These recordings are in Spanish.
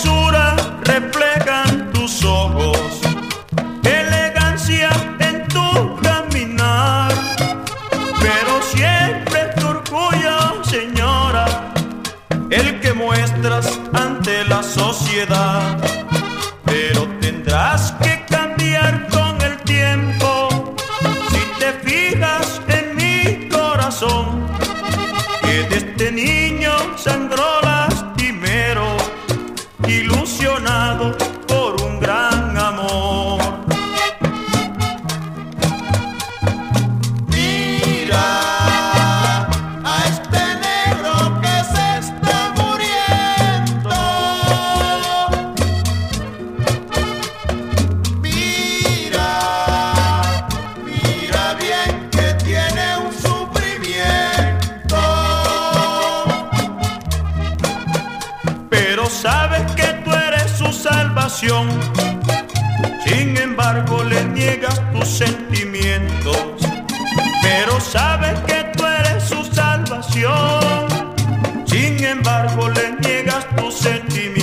hermosura reflejan tus ojos, elegancia en tu caminar, pero siempre tu orgullo, señora, el que muestras ante la sociedad, pero tendrás que son Sin embargo, le niegas tus sentimientos, pero sabes que tú eres su salvación. Sin embargo, le niegas tus sentimientos.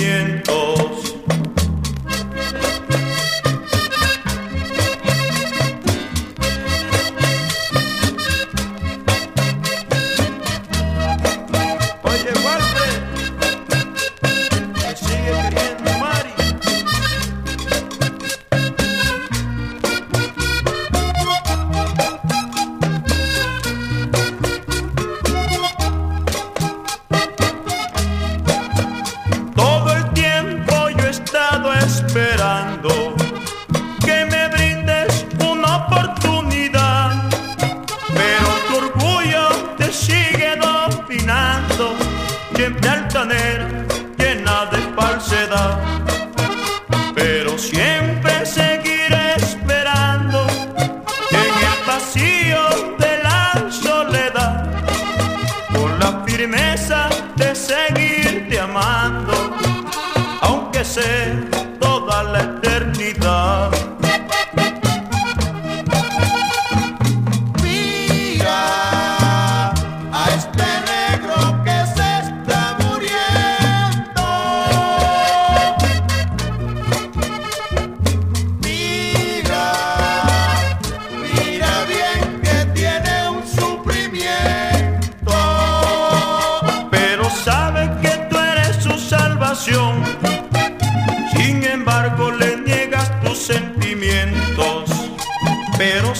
sanera llena de falsedad. Pero siempre seguiré esperando en el vacío de la soledad con la firmeza.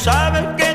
saben que